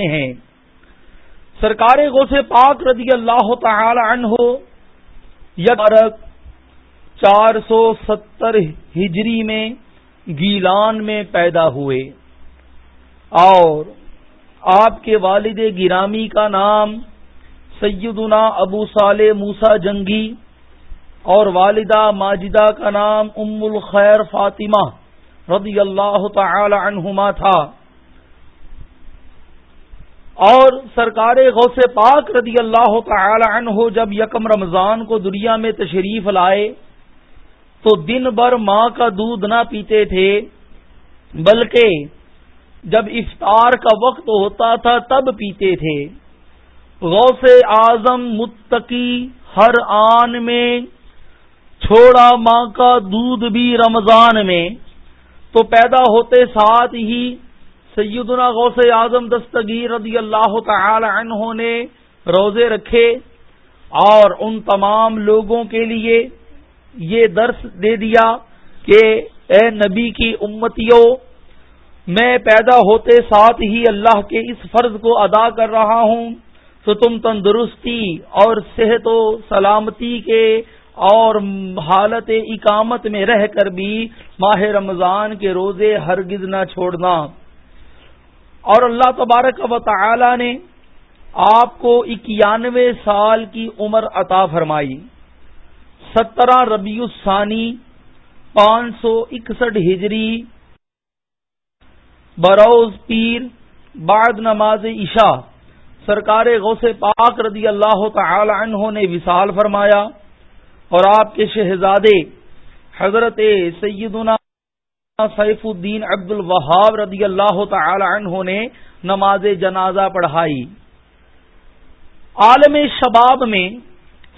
کرتے ہیں۔ سرکار غوث پاک رضی اللہ تعالی عنہ یکرک چار سو ستر ہجری میں گیلان میں پیدا ہوئے۔ اور آپ کے والد گرامی کا نام سیدنا ابو صالح موسا جنگی اور والدہ ماجدہ کا نام ام الخیر فاطمہ رضی اللہ تعالی عنہما تھا۔ اور سرکار غوث پاک رضی اللہ تعالی عنہ جب یکم رمضان کو دنیا میں تشریف لائے تو دن بھر ماں کا دودھ نہ پیتے تھے، بلکہ جب افطار کا وقت ہوتا تھا تب پیتے تھے۔ غوث اعظم متقی ہر آن میں چھوڑا ماں کا دودھ بھی رمضان میں۔ تو پیدا ہوتے ساتھ ہی سیدنا غوث اعظم دستگیر رضی اللہ تعالی عنہ نے روزے رکھے اور ان تمام لوگوں کے لیے یہ درس دے دیا کہ اے نبی کی امتیوں، میں پیدا ہوتے ساتھ ہی اللہ کے اس فرض کو ادا کر رہا ہوں تو تم تندرستی اور صحت و سلامتی کے اور حالت اقامت میں رہ کر بھی ماہ رمضان کے روزے ہرگز نہ چھوڑنا۔ اور اللہ تبارک و تعالی نے آپ کو اکیانوے سال کی عمر عطا فرمائی۔ سترہ ربیع الثانی، پانچ سو اکسٹھ ہجری۔ بروز پیر، بعد نماز عشاء۔ سرکار غوث پاک رضی اللہ تعالی عنہ نے وصال فرمایا اور آپ کے شہزادے حضرت سیدنا سیف الدین عبد الوہاب رضی اللہ تعالی عنہ نے نماز جنازہ پڑھائی۔ عالم شباب میں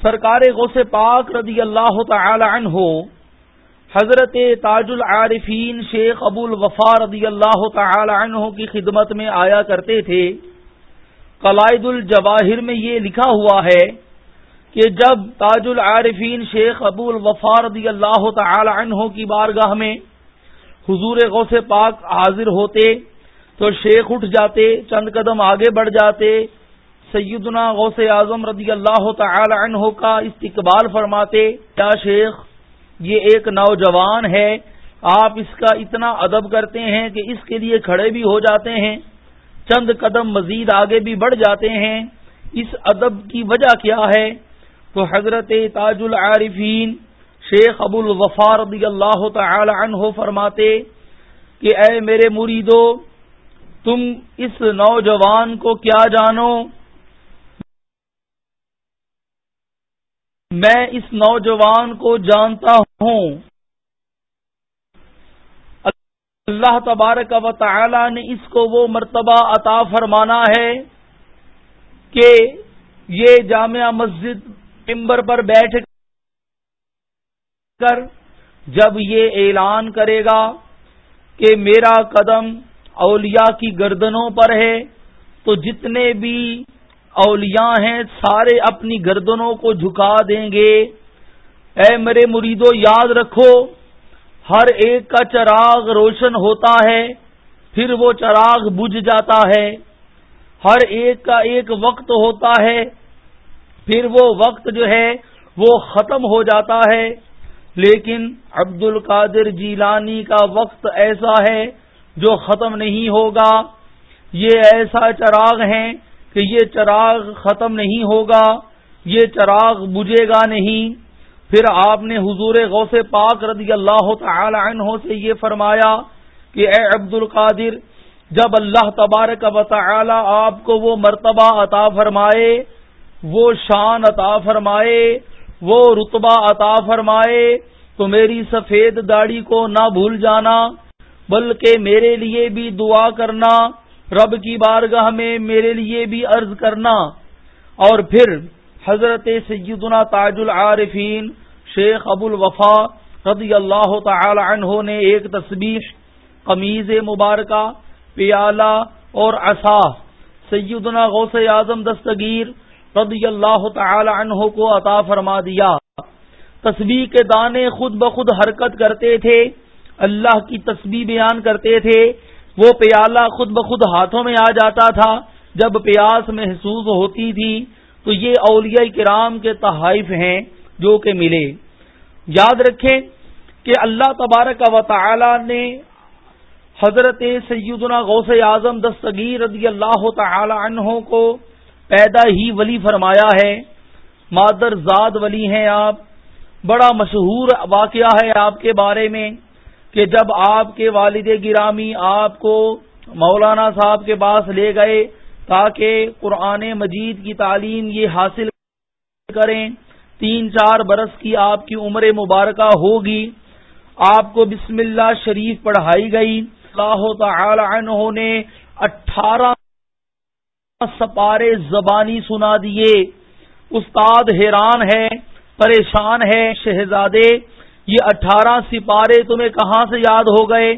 سرکار غوث پاک رضی اللہ تعالی عنہ، حضرت تاج العارفین شیخ ابو الوفا رضی اللہ تعالی عنہ کی خدمت میں آیا کرتے تھے۔ قلائد الجواہر میں یہ لکھا ہوا ہے کہ جب تاج العارفین شیخ ابو الوفا رضی اللہ تعالی عنہ کی بارگاہ میں حضور غوث پاک حاضر ہوتے تو شیخ اٹھ جاتے، چند قدم آگے بڑھ جاتے۔ سیدنا غوث اعظم رضی اللہ تعالی عنہ کا استقبال فرماتے کیا شیخ، یہ ایک نوجوان ہے، آپ اس کا اتنا ادب کرتے ہیں کہ اس کے لیے کھڑے بھی ہو جاتے ہیں۔ چند قدم مزید آگے بھی بڑھ جاتے ہیں۔ اس ادب کی وجہ کیا ہے؟ تو حضرت تاج العارفین شیخ ابو الوفا رضی اللہ تعالی عنہ فرماتے کہ اے میرے مریدو، تم اس نوجوان کو کیا جانو؟ میں اس نوجوان کو جانتا ہوں۔ اللہ تبارک و تعالی نے اس کو وہ مرتبہ عطا فرمانا ہے کہ یہ جامعہ مسجد ممبر پر بیٹھ کر جب یہ اعلان کرے گا کہ میرا قدم اولیاء کی گردنوں پر ہے، تو جتنے بھی اولیاء ہیں سارے اپنی گردنوں کو جھکا دیں گے۔ اے میرے مریدو، یاد رکھو، ہر ایک کا چراغ روشن ہوتا ہے، پھر وہ چراغ بجھ جاتا ہے۔ ہر ایک کا ایک وقت ہوتا ہے، پھر وہ وقت جو ہے وہ ختم ہو جاتا ہے۔ لیکن عبد القادر جیلانی کا وقت ایسا ہے جو ختم نہیں ہوگا۔ یہ ایسا چراغ ہے کہ یہ چراغ ختم نہیں ہوگا، یہ چراغ بجھے گا نہیں۔ پھر آپ نے حضور غوث پاک رضی اللہ تعالی عنہ سے یہ فرمایا کہ اے عبد القادر جب اللہ تبارک و تعالی آپ کو وہ مرتبہ عطا فرمائے، وہ شان عطا فرمائے وہ رتبہ عطا فرمائے تو میری سفید داڑھی کو نہ بھول جانا، بلکہ میرے لیے بھی دعا کرنا، رب کی بارگاہ میں میرے لیے بھی عرض کرنا۔ اور پھر حضرت سیدنا تاج العارفین شیخ ابو الوفا رضی اللہ تعالی عنہ نے ایک تصویر قمیض مبارکہ، پیالہ اور عصا، سیدنا غوث اعظم دستگیر رضی اللہ تعالی عنہ کو عطا فرما دیا۔ تصویر کے دانے خود بخود حرکت کرتے تھے، اللہ کی تصویر بیان کرتے تھے۔ وہ پیالہ خود بخود ہاتھوں میں آ جاتا تھا۔ جب پیاس محسوس ہوتی تھی تو یہ اولیاء کرام کے تحائف ہیں جو کہ ملے۔ یاد رکھیں کہ اللہ تبارک و تعالی نے حضرت سیدنا غوث اعظم دستگیر رضی اللہ تعالی عنہ کو پیدا ہی ولی فرمایا ہے۔ مادر زاد ولی ہیں آپ۔ بڑا مشہور واقعہ ہے آپ کے بارے میں کہ جب آپ کے والد گرامی آپ کو مولانا صاحب کے پاس لے گئے تاکہ قرآن مجید کی تعلیم یہ حاصل کریں، تین چار برس کی آپ کی عمر مبارکہ ہوگی۔ آپ کو بسم اللہ شریف پڑھائی گئی۔ اللہ تعالی عنہ نے اٹھارہ سپارے زبانی سنا دیے۔ استاد حیران ہے پریشان ہے شہزادے، یہ اٹھارہ سپارے تمہیں کہاں سے یاد ہو گئے؟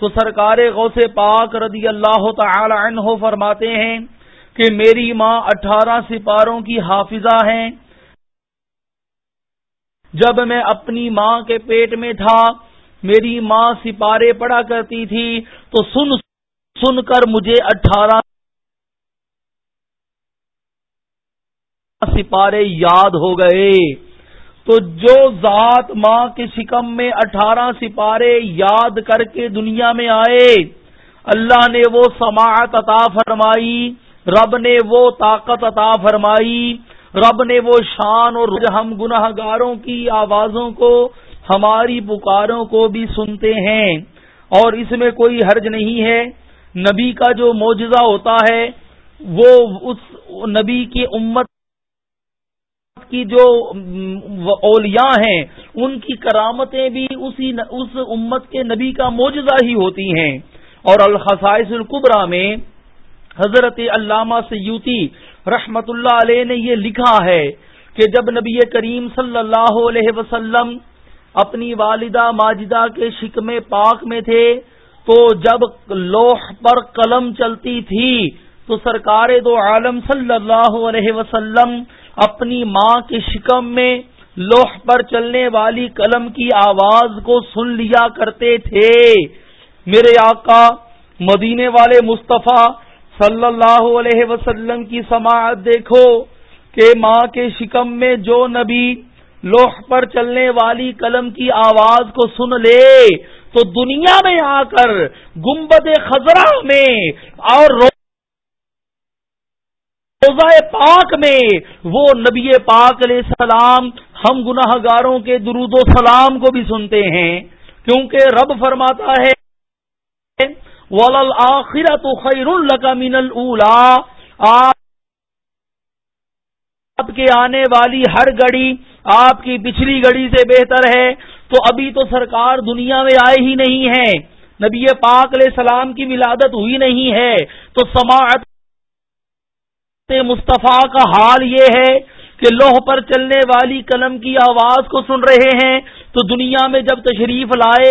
تو سرکار غوث پاک رضی اللہ تعالی عنہ فرماتے ہیں کہ میری ماں اٹھارہ سپاروں کی حافظہ ہیں۔ جب میں اپنی ماں کے پیٹ میں تھا، میری ماں سپارے پڑا کرتی تھی، تو سن سن کر مجھے اٹھارہ سپارے یاد ہو گئے۔ تو جو ذات ماں کے شکم میں اٹھارہ سپارے یاد کر کے دنیا میں آئے، اللہ نے وہ سماعت عطا فرمائی، رب نے وہ طاقت عطا فرمائی، رب نے وہ شان اور ہم گناہ گاروں کی آوازوں کو، ہماری پکاروں کو بھی سنتے ہیں۔ اور اس میں کوئی حرج نہیں ہے، نبی کا جو معجزہ ہوتا ہے، وہ اس نبی کی امت کی جو اولیاء ہیں، ان کی کرامتیں بھی اسی اس امت کے نبی کا معجزہ ہی ہوتی ہیں۔ اور الخصائص القبرا میں حضرت علامہ سیوتی رحمت اللہ علیہ نے یہ لکھا ہے کہ جب نبی کریم صلی اللہ علیہ وسلم اپنی والدہ ماجدہ کے شکم پاک میں تھے، تو جب لوح پر قلم چلتی تھی، تو سرکار دو عالم صلی اللہ علیہ وسلم اپنی ماں کے شکم میں لوح پر چلنے والی قلم کی آواز کو سن لیا کرتے تھے۔ میرے آقا، مدینے والے مصطفیٰ صلی اللہ علیہ وسلم کی سماعت دیکھو کہ ماں کے شکم میں جو نبی لوح پر چلنے والی قلم کی آواز کو سن لے تو دنیا میں آ کر گمبد خزرہ میں اور روزہ پاک میں وہ نبی پاک علیہ السلام ہم گناہ گاروں کے درود و سلام کو بھی سنتے ہیں، کیونکہ رب فرماتا ہے ولل آخرت خیر القا الا آپ کے آنے والی ہر گڑی آپ کی پچھلی گڑی سے بہتر ہے، تو ابھی تو سرکار دنیا میں آئے ہی نہیں ہے۔ نبی پاک علیہ السلام کی ولادت ہوئی نہیں ہے، تو سماعت مصطفیٰ کا حال یہ ہے کہ لوہ پر چلنے والی قلم کی آواز کو سن رہے ہیں تو دنیا میں جب تشریف لائے،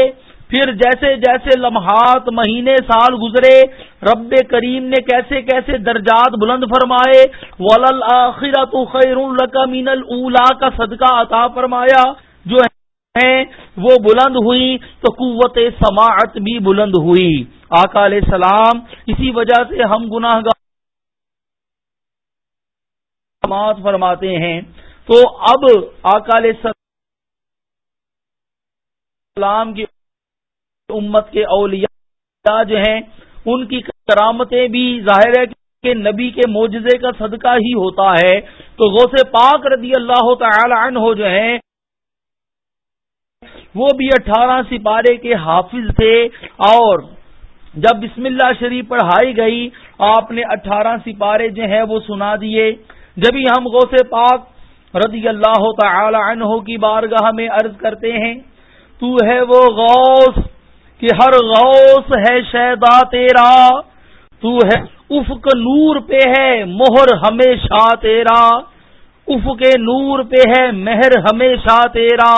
پھر جیسے جیسے لمحات، مہینے، سال گزرے، رب کریم نے کیسے کیسے درجات بلند فرمائے ولل آخرت خیر مین الا کا صدقہ عطا فرمایا۔ جو ہیں وہ بلند ہوئی تو قوت سماعت بھی بلند ہوئی۔ آقا علیہ السلام، اسی وجہ سے ہم گناہ گار فرماتے ہیں۔ تو اب اکال سلام کی امت کے اولیاء جو ہیں، ان کی کرامتیں بھی ظاہر ہے کہ نبی کے معجزے کا صدقہ ہی ہوتا ہے۔ تو غوث پاک رضی اللہ تعالی عنہ جو ہیں، وہ بھی اٹھارہ سپارے کے حافظ تھے۔ اور جب بسم اللہ شریف پڑھائی گئی، آپ نے اٹھارہ سپارے جو ہیں، وہ سنا دیے۔ جبھی ہم غوث پاک رضی اللہ تعالی عنہ کی بارگاہ میں عرض کرتے ہیں، تو ہے وہ غوث کہ ہر غوث ہے شیدا تیرا، تو ہے افق نور پہ ہے مہر ہمیشہ تیرا، افق نور پہ ہے مہر ہمیشہ تیرا،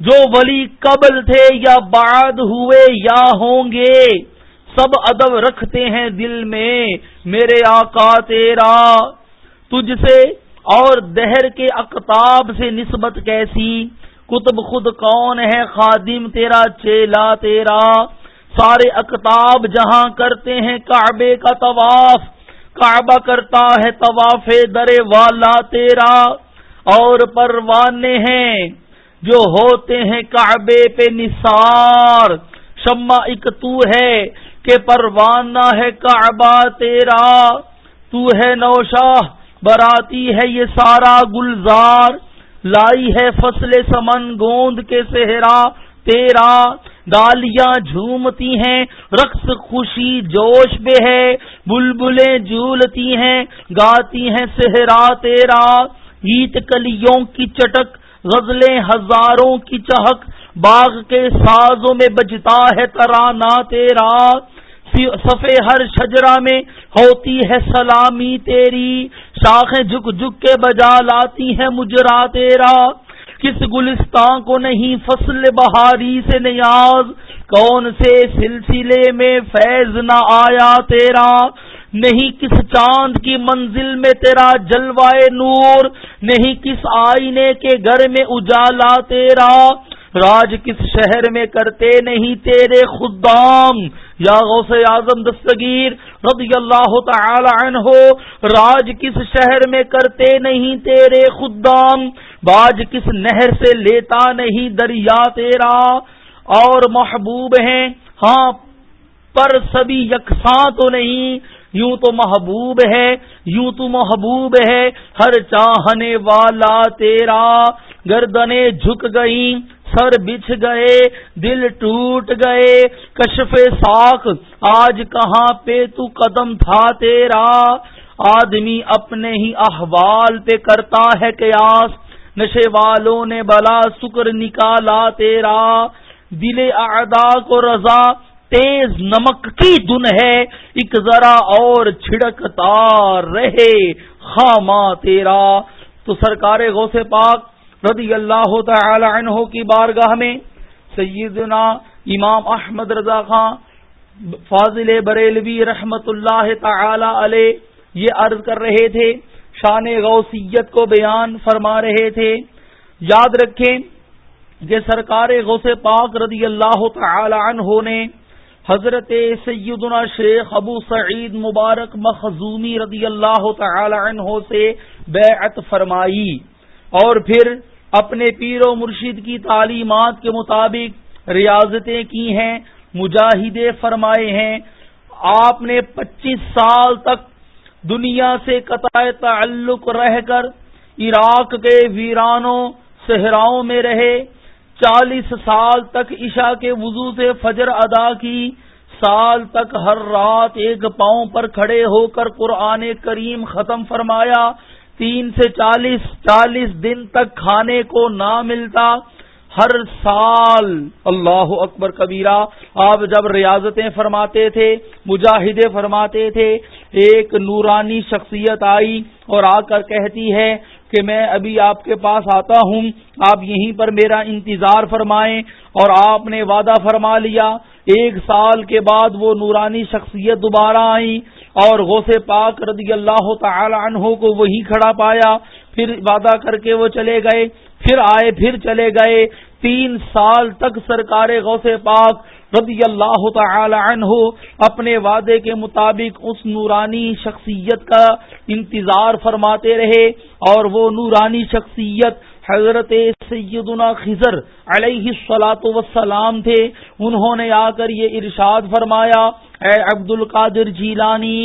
جو ولی قبل تھے یا بعد ہوئے یا ہوں گے، سب ادب رکھتے ہیں دل میں، میرے آقا تیرا۔ تجھ سے اور دہر کے اقتاب سے نسبت کیسی؟ کتب خود کون ہے خادم تیرا چیلا تیرا؟ سارے اقتاب جہاں کرتے ہیں کعبے کا طواف، کعبہ کرتا ہے طواف درے والا تیرا۔ اور پروانے ہیں جو ہوتے ہیں کعبے پہ نثار۔ شما ایک تو ہے کہ پروانہ ہے کعبہ تیرا۔ تو ہے نوشاہ براتی ہے یہ سارا گلزار، لائی ہے فصل سمن گوند کے صحرا، تیرا ڈالیاں جھومتی ہیں، رقص خوشی جوش بے ہے، بلبلیں جھولتی ہیں، گاتی ہیں صحرا تیرا، گیت کلیوں کی چٹک، غزلیں ہزاروں کی چہک، باغ کے سازوں میں بجتا ہے ترانہ تیرا۔ سفے ہر شجرا میں ہوتی ہے سلامی تیری، شاخیں جھک جھک کے بجا لاتی ہیں مجرا تیرا۔ کس گلستان کو نہیں فصل بہاری سے نیاز، کون سے سلسلے میں فیض نہ آیا تیرا؟ نہیں کس چاند کی منزل میں تیرا جلوائے نور، نہیں کس آئینے کے گھر میں اجالا تیرا۔ راج کس شہر میں کرتے نہیں تیرے خدام؟ یا غوث اعظم دستگیر رضی اللہ تعالی عنہ، راج کس شہر میں کرتے نہیں تیرے خدام؟ باج کس نہر سے لیتا نہیں دریا تیرا؟ اور محبوب ہیں ہاں پر سبھی یکساں تو نہیں، یوں تو محبوب ہے، یوں تو محبوب ہے، ہر چاہنے والا تیرا گردنے جھک گئی سر بچھ گئے، دل ٹوٹ گئے، کشف ساخ، آج کہاں پہ تو قدم تھا تیرا؟ آدمی اپنے ہی احوال پہ کرتا ہے قیاس، نشے والوں نے بلا سکر نکالا تیرا۔ دل اعدا کو رضا، تیز نمک کی دن ہے، ایک ذرا اور چھڑکتا رہے خاما تیرا۔ تو سرکار غوث پاک رضی اللہ تعالی عنہ کی بارگاہ میں سیدنا امام احمد رضا خان فاضل بریلوی رحمت اللہ تعالی علیہ یہ عرض کر رہے تھے، شان غوثیت کو بیان فرما رہے تھے۔ یاد رکھیں کہ سرکار غوث پاک رضی اللہ تعالی عنہ نے حضرت سیدنا شیخ ابو سعید مبارک مخزومی رضی اللہ تعالی عنہ سے بیعت فرمائی اور پھر اپنے پیر و مرشد کی تعلیمات کے مطابق ریاضتیں کی ہیں، مجاہدے فرمائے ہیں۔ آپ نے پچیس سال تک دنیا سے قطع تعلق رہ کر عراق کے ویرانوں، صحراؤں میں رہے۔ چالیس سال تک عشاء کے وضو سے فجر ادا کی۔ سال تک ہر رات ایک پاؤں پر کھڑے ہو کر قرآن کریم ختم فرمایا۔ تین سے چالیس چالیس دن تک کھانے کو نہ ملتا۔ ہر سال، اللہ اکبر کبیرہ، آپ جب ریاضتیں فرماتے تھے، مجاہدے فرماتے تھے، ایک نورانی شخصیت آئی اور آ کر کہتی ہے کہ میں ابھی آپ کے پاس آتا ہوں، آپ یہیں پر میرا انتظار فرمائیں اور آپ نے وعدہ فرما لیا۔ ایک سال کے بعد وہ نورانی شخصیت دوبارہ آئی اور غوث پاک رضی اللہ تعالی عنہ کو وہی کھڑا پایا، پھر وعدہ کر کے وہ چلے گئے، پھر آئے، پھر چلے گئے۔ تین سال تک سرکار غوث پاک رضی اللہ تعالی عنہ اپنے وعدے کے مطابق اس نورانی شخصیت کا انتظار فرماتے رہے اور وہ نورانی شخصیت حضرت سیدنا خضر علیہ السلاط وسلام تھے، انہوں نے آ کر یہ ارشاد فرمایا، اے عبد القادر جیلانی،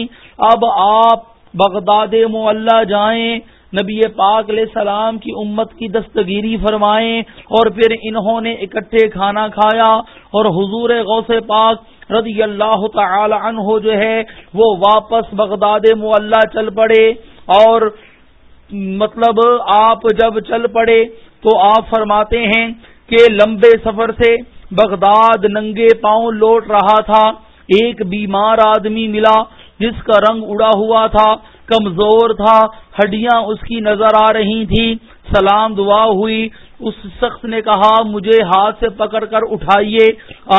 اب آپ بغداد معلّہ جائیں، نبی پاک علیہ السلام کی امت کی دستگیری فرمائیں، اور پھر انہوں نے اکٹھے کھانا کھایا، اور حضور غوث پاک رضی اللہ تعالی عنہ جو ہے، وہ واپس بغداد معلّہ چل پڑے، اور مطلب آپ جب چل پڑے تو آپ فرماتے ہیں کہ لمبے سفر سے بغداد ننگے پاؤں لوٹ رہا تھا، ایک بیمار آدمی ملا جس کا رنگ اڑا ہوا تھا، کمزور تھا، ہڈیاں اس کی نظر آ رہی تھی سلام دعا ہوئی، اس شخص نے کہا، مجھے ہاتھ سے پکڑ کر اٹھائیے۔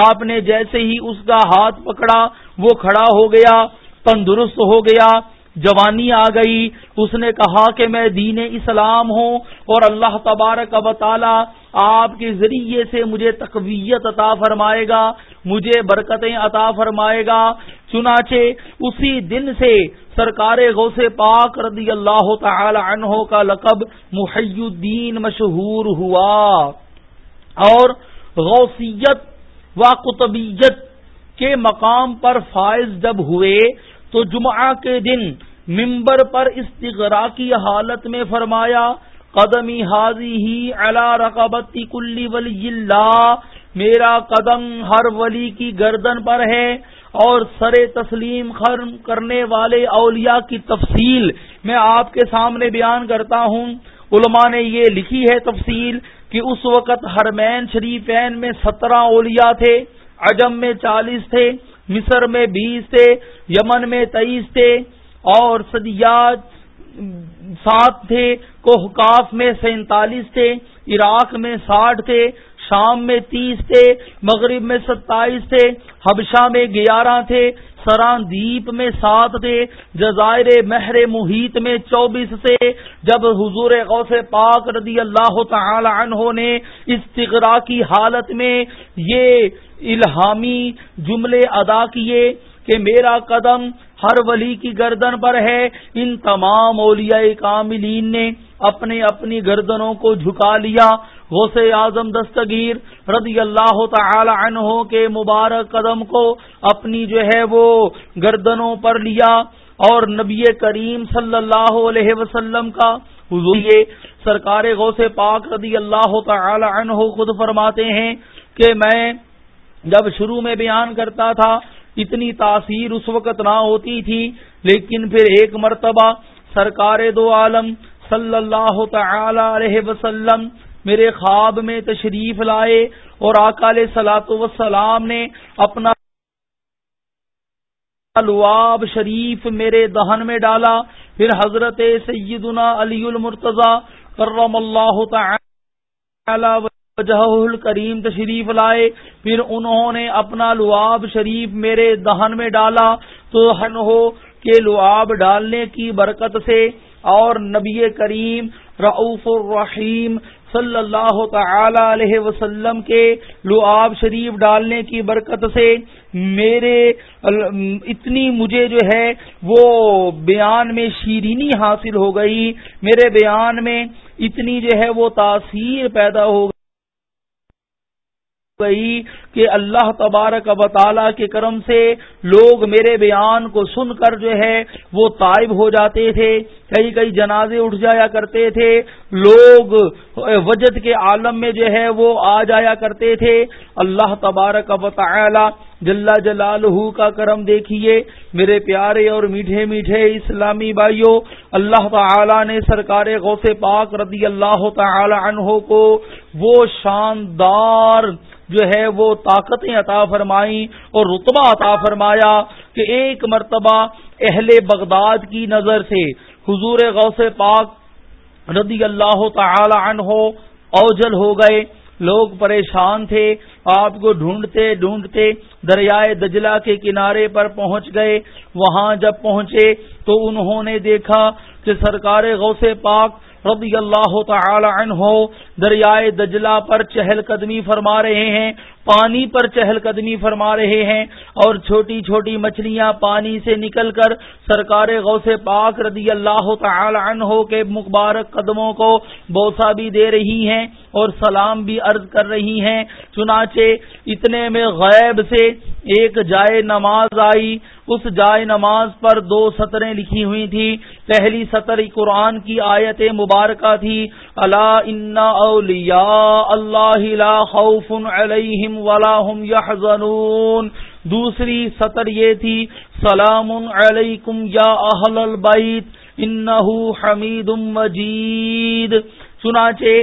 آپ نے جیسے ہی اس کا ہاتھ پکڑا، وہ کھڑا ہو گیا، تندرست ہو گیا۔ جوانی آ گئی۔ اس نے کہا کہ میں دین اسلام ہوں اور اللہ تبارک و تعالی آپ کے ذریعے سے مجھے تقویت عطا فرمائے گا، مجھے برکتیں عطا فرمائے گا۔ چنانچہ اسی دن سے سرکار غوث پاک رضی اللہ تعالی عنہ کا لقب محی الدین مشہور ہوا۔ اور غوثیت و قطبیت کے مقام پر فائز جب ہوئے تو جمعہ کے دن ممبر پر استغرا کی حالت میں فرمایا، قدمی حاضی ہی اللہ رقبتی کلی ولی اللہ، میرا قدم ہر ولی کی گردن پر ہے اور سر تسلیم خرم کرنے والے اولیاء کی تفصیل میں آپ کے سامنے بیان کرتا ہوں۔ علماء نے یہ لکھی ہے تفصیل کہ اس وقت ہرمین شریفین میں سترہ اولیاء تھے، عجم میں چالیس تھے، مصر میں بیس تھے، یمن میں تیئیس تھے اور سدیات سات تھے کوحکاف میں سینتالیس تھے، عراق میں ساٹھ تھے، شام میں تیس تھے، مغرب میں ستائیس تھے، حبشہ میں گیارہ تھے سران دیپ میں سات تھے، جزائر مہر محیط میں چوبیس سے جب حضور غوث پاک رضی اللہ تعالی عنہ نے استغرا کی حالت میں یہ الہامی جملے ادا کیے کہ میرا قدم ہر ولی کی گردن پر ہے۔ ان تمام اولیاء کاملین نے اپنے اپنی گردنوں کو جھکا لیا۔ غوث اعظم دستگیر رضی اللہ تعالی عنہ کے مبارک قدم کو اپنی جو ہے وہ گردنوں پر لیا اور نبی کریم صلی اللہ علیہ وسلم کا حضور سرکار غوث پاک رضی اللہ تعالی عنہ خود فرماتے ہیں کہ میں جب شروع میں بیان کرتا تھا اتنی تاثیر اس وقت نہ ہوتی تھی، لیکن پھر ایک مرتبہ سرکار دو عالم صلی اللہ تعالی علیہ وسلم میرے خواب میں تشریف لائے اور اکال سلاط وسلام نے اپنا لواب شریف میرے دہن میں ڈالا۔ پھر حضرت سیدنا علی المرتضی کرم اللہ تعالی وجہ الکریم تشریف لائے، پھر انہوں نے اپنا لعاب شریف میرے دہن میں ڈالا۔ تو ہن ہو کہ لعاب ڈالنے کی برکت سے اور نبی کریم رعوف الرحیم صلی اللہ تعالی علیہ وسلم کے لعاب شریف ڈالنے کی برکت سے میرے اتنی مجھے جو ہے وہ بیان میں شیرینی حاصل ہو گئی۔ میرے بیان میں اتنی جو ہے وہ تاثیر پیدا ہو گئی گئی کہ اللہ تبارک و تعالی کے کرم سے لوگ میرے بیان کو سن کر جو ہے وہ طائب ہو جاتے تھے، کئی کئی جنازے اٹھ جایا کرتے تھے، لوگ وجد کے عالم میں جو ہے وہ آ جایا کرتے تھے۔ اللہ تبارک و تعالی جلا جلال کا کرم دیکھیے، میرے پیارے اور میٹھے میٹھے اسلامی بھائیوں، اللہ تعالی نے سرکار غوث پاک رضی اللہ تعالی عنہ کو وہ شاندار جو ہے وہ طاقتیں عطا فرمائی اور رتبہ عطا فرمایا کہ ایک مرتبہ اہل بغداد کی نظر سے حضور غوث پاک رضی اللہ تعالی عنہ اوجل ہو گئے۔ لوگ پریشان تھے، آپ کو ڈھونڈتے ڈھونڈتے دریائے دجلا کے کنارے پر پہنچ گئے۔ وہاں جب پہنچے تو انہوں نے دیکھا کہ سرکار غوث پاک رضی اللہ تعالی عنہ دریائے دجلہ پر چہل قدمی فرما رہے ہیں، پانی پر چہل قدمی فرما رہے ہیں اور چھوٹی چھوٹی مچھلیاں پانی سے نکل کر سرکار غوث پاک رضی اللہ تعالی عنہ کے مبارک قدموں کو بوسا بھی دے رہی ہیں اور سلام بھی عرض کر رہی ہیں۔ چنانچہ اتنے میں غیب سے ایک جائے نماز آئی۔ اس جائے نماز پر دو سطریں لکھی ہوئی تھی پہلی سطر قرآن کی آیت مبارکہ تھی۔ اللہ ان اولیاء اللہ لا خوف علیہم ولا هم يحزنون. دوسری سطر یہ تھی، سلام علیکم یا اہل البیت، انہو حمید مجید. چنانچہ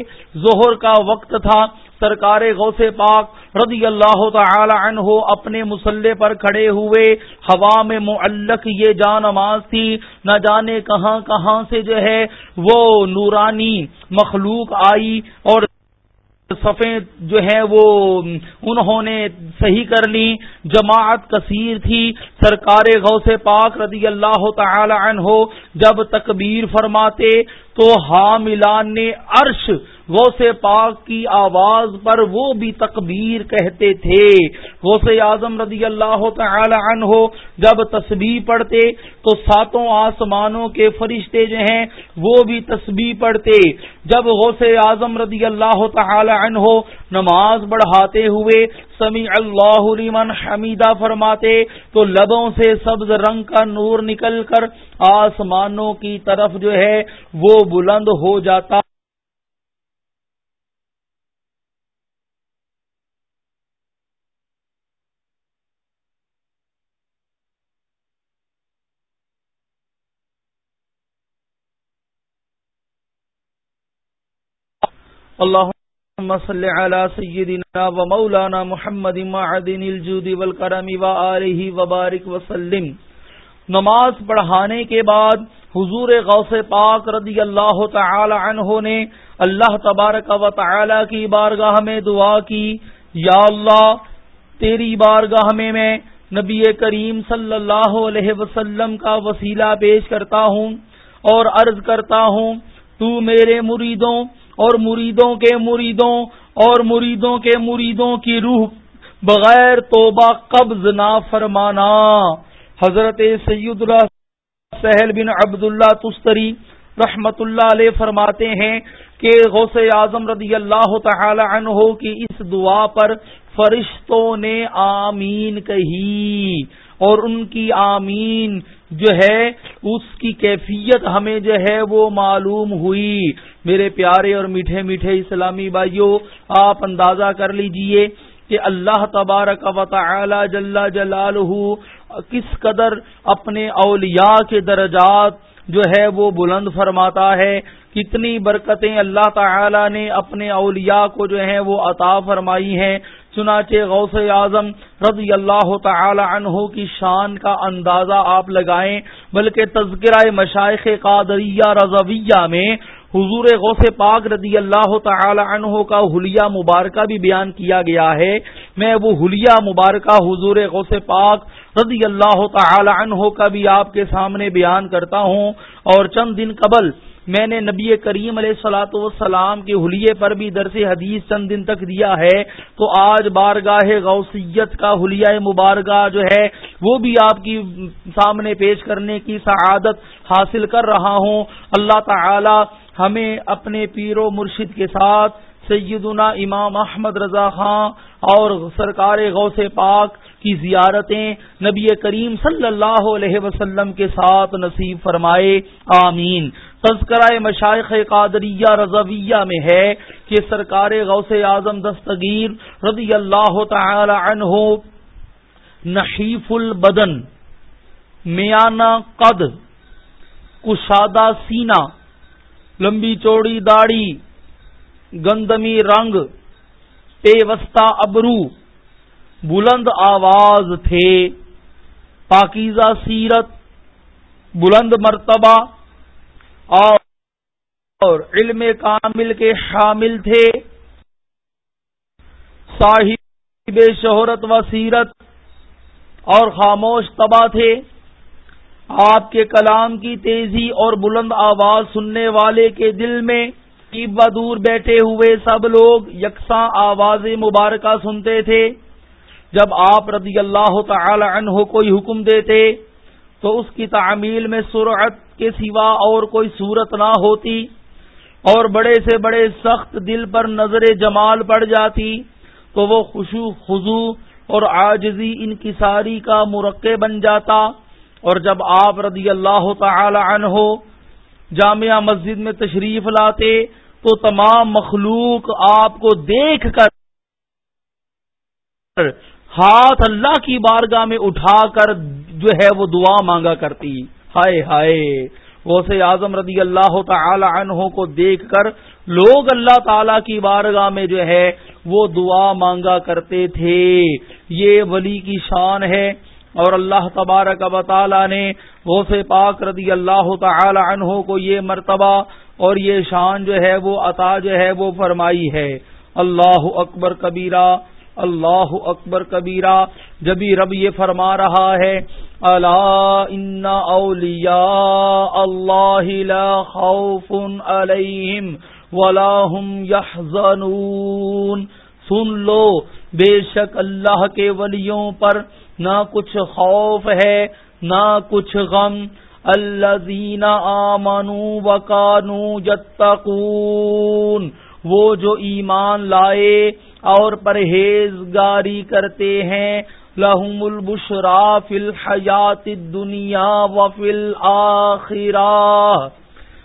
ظہر کا وقت تھا، سرکار غوث پاک رضی اللہ تعالی عنہ اپنے مسلح پر کھڑے ہوئے، ہوا میں معلق یہ جان نماز تھی، نہ جانے کہاں کہاں سے جو ہے وہ نورانی مخلوق آئی اور صفیں جو ہے وہ انہوں نے صحیح کر لی جماعت کثیر تھی۔ سرکار غوث پاک رضی اللہ تعالی عنہ جب تکبیر فرماتے تو حاملان نے عرش غوث پاک کی آواز پر وہ بھی تکبیر کہتے تھے۔ غوث اعظم رضی اللہ تعالی عنہ جب تسبیح پڑھتے تو ساتوں آسمانوں کے فرشتے جو ہیں وہ بھی تسبیح پڑھتے۔ جب غوث اعظم رضی اللہ تعالی عنہ نماز بڑھاتے ہوئے سمیع اللہ لمن حمیدہ فرماتے تو لبوں سے سبز رنگ کا نور نکل کر آسمانوں کی طرف جو ہے وہ بلند ہو جاتا۔ اللہ صل على سيدنا ومولانا محمد معدن الجود والكرم وآله وبارك وسلم. نماز پڑھانے کے بعد حضور غوث پاک رضی اللہ تعالی عنہ نے اللہ تبارک و تعالی کی بارگاہ میں دعا کی، یا اللہ، تیری بارگاہ میں میں نبی کریم صلی اللہ علیہ وسلم کا وسیلہ پیش کرتا ہوں اور عرض کرتا ہوں، تو میرے مریدوں اور مریدوں کے مریدوں اور مریدوں کے مریدوں کی روح بغیر توبہ قبض نہ فرمانا حضرت سید اللہ سہل بن عبد اللہ تستری رحمت اللہ علیہ فرماتے ہیں کہ غوث اعظم رضی اللہ تعالی عنہ کی اس دعا پر فرشتوں نے آمین کہی اور ان کی آمین جو ہے، اس کی کیفیت ہمیں جو ہے وہ معلوم ہوئی۔ میرے پیارے اور میٹھے میٹھے اسلامی بھائیوں، آپ اندازہ کر لیجیے کہ اللہ تبارک و تعالی جل جلالہ کس قدر اپنے اولیاء کے درجات جو ہے وہ بلند فرماتا ہے۔ کتنی برکتیں اللہ تعالی نے اپنے اولیاء کو جو ہے وہ عطا فرمائی ہیں۔ چنانچہ غوث اعظم رضی اللہ تعالی عنہ کی شان کا اندازہ آپ لگائیں، بلکہ تذکرہ مشائق قادریہ رضویہ میں حضور غوث پاک رضی اللہ تعالی عنہ کا حلیہ مبارکہ بھی بیان کیا گیا ہے۔ میں وہ حلیہ مبارکہ حضور غوث پاک رضی اللہ تعالی عنہ کا بھی آپ کے سامنے بیان کرتا ہوں۔ اور چند دن قبل میں نے نبی کریم علیہ سلاۃ والسلام کے حلیے پر بھی درس حدیث چند دن تک دیا ہے۔ تو آج بارگاہ غوثیت کا حلیہ مبارکہ جو ہے، وہ بھی آپ کی سامنے پیش کرنے کی سعادت حاصل کر رہا ہوں۔ اللہ تعالی ہمیں اپنے پیر و مرشد کے ساتھ سیدنا امام احمد رضا خان اور سرکار غوث پاک کی زیارتیں نبی کریم صلی اللہ علیہ وسلم کے ساتھ نصیب فرمائے، آمین۔ تذکرہ مشائق قادریہ رضویہ میں ہے کہ سرکار غوث اعظم دستگیر رضی اللہ تعالی عنہ نحیف البدن، میانہ قد، کشادہ سینہ، لمبی چوڑی داڑھی، گندمی رنگ وسطہ ابرو بلند آواز تھے۔ پاکیزہ سیرت، بلند مرتبہ۔ اور علم کامل کے شامل تھے۔ صاحب شہرت و سیرت اور خاموش تباہ تھے۔ آپ کے کلام کی تیزی اور بلند آواز سننے والے کے دل میں و دور بیٹھے ہوئے سب لوگ یکساں آواز مبارکہ سنتے تھے۔ جب آپ رضی اللہ تعالی عنہ کوئی حکم دیتے تو اس کی تعمیل میں سرعت کے سوا اور کوئی صورت نہ ہوتی اور بڑے سے بڑے سخت دل پر نظر جمال پڑ جاتی تو وہ خوشو خزو اور آجزی ان کی ساری کا مرقع بن جاتا اور جب آپ رضی اللہ تعالی عنہ جامعہ مسجد میں تشریف لاتے تو تمام مخلوق آپ کو دیکھ کر ہاتھ اللہ کی بارگاہ میں اٹھا کر جو ہے وہ دعا مانگا کرتی۔ ہائے ہائے۔ غوث اعظم رضی اللہ تعالی عنہ کو دیکھ کر لوگ اللہ تعالی کی بارگاہ میں جو ہے وہ دعا مانگا کرتے تھے۔ یہ ولی کی شان ہے۔ اور اللہ تبارک و تعالی نے غوث پاک رضی اللہ تعالی عنہ کو یہ مرتبہ اور یہ شان جو ہے وہ عطا جو ہے وہ فرمائی ہے۔ اللہ اکبر کبیرہ۔ اللہ اکبر کبیرہ جبھی رب یہ فرما رہا ہے اللہ ان اولیاء اللہ لا خوف علیہم ولاحم یحزنون. سن لو، بے شک اللہ کے ولیوں پر نہ کچھ خوف ہے، نہ کچھ غم۔ الذین آمنوا وکانوا یتقون۔ وہ جو ایمان لائے اور پرہیزگاری کرتے ہیں۔ لہم البشرا فی الحیات الدنیا و فی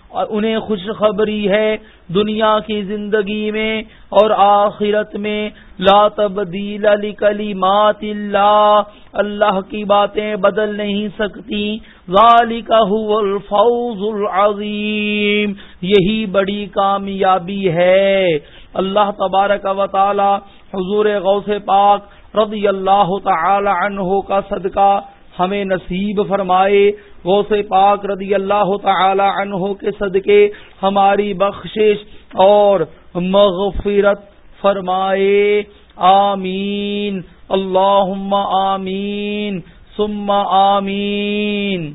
اور انہیں خوشخبری ہے دنیا کی زندگی میں اور آخرت میں۔ لا تبدیل لکلمات اللہ اللہ کی باتیں بدل نہیں سکتی۔ ذالک هو الفوز العظیم یہی بڑی کامیابی ہے۔ اللہ تبارک و تعالی حضور غوث پاک رضی اللہ تعالی عنہ کا صدقہ ہمیں نصیب فرمائے۔ غوث پاک رضی اللہ تعالی عنہ کے صدقے ہماری بخشش اور مغفرت فرمائے۔ آمین۔ اللہ آمین۔ ثم آمین۔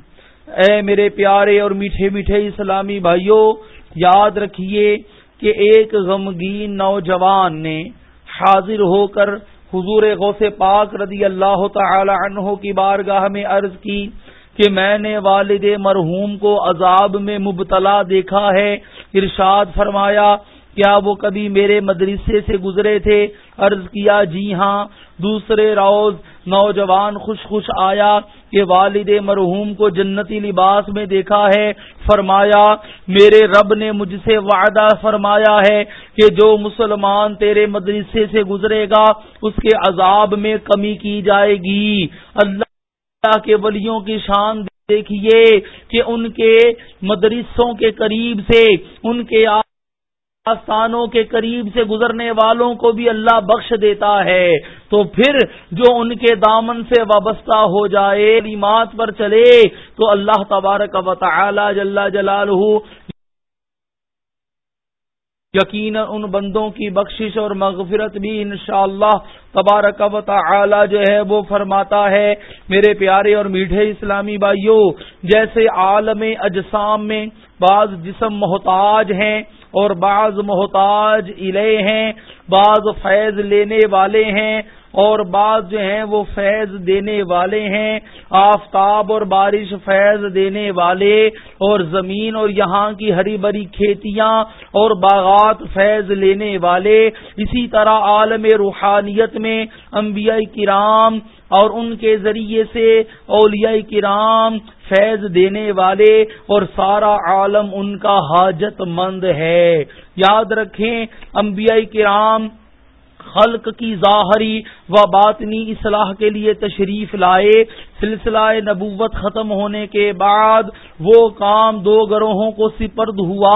اے میرے پیارے اور میٹھے میٹھے اسلامی بھائیوں یاد رکھیے کہ ایک غمگین نوجوان نے حاضر ہو کر حضور غوث پاک رضی اللہ تعالی عنہ کی بارگاہ میں عرض کی کہ میں نے والد مرحوم کو عذاب میں مبتلا دیکھا ہے۔ ارشاد فرمایا، کیا وہ کبھی میرے مدرسے سے گزرے تھے؟ عرض کیا جی ہاں۔ دوسرے روز نوجوان خوش خوش آیا۔ کہ والد مرحوم کو جنتی لباس میں دیکھا ہے، فرمایا، میرے رب نے مجھ سے وعدہ فرمایا ہے کہ جو مسلمان تیرے مدرسے سے گزرے گا، اس کے عذاب میں کمی کی جائے گی۔ اللہ کے ولیوں کی شان دیکھیے کہ ان کے مدرسوں کے قریب سے، ان کے آستانوں کے قریب سے گزرنے والوں کو بھی اللہ بخش دیتا ہے۔ تو پھر جو ان کے دامن سے وابستہ ہو جائے نعمات پر چلے، تو اللہ تبارک و تعالی جل جلالہ یقینا ان بندوں کی بخشش اور مغفرت بھی انشاءاللہ تبارک و تعالی جو ہے وہ فرماتا ہے۔ میرے پیارے اور میٹھے اسلامی بھائیوں جیسے عالم اجسام میں بعض جسم محتاج ہیں اور بعض محتاج الے ہیں، بعض فیض لینے والے ہیں اور بعض جو ہیں وہ فیض دینے والے ہیں۔ آفتاب اور بارش فیض دینے والے اور زمین اور یہاں کی ہری بری کھیتیاں اور باغات فیض لینے والے۔ اسی طرح عالم روحانیت میں انبیاء کرام اور ان کے ذریعے سے اولیاء کرام فیض دینے والے اور سارا عالم ان کا حاجت مند ہے۔ یاد رکھیں، انبیاء کرام خلق کی ظاہری و باطنی اصلاح کے لیے تشریف لائے۔ سلسلہ نبوت ختم ہونے کے بعد وہ کام دو گروہوں کو سپرد ہوا۔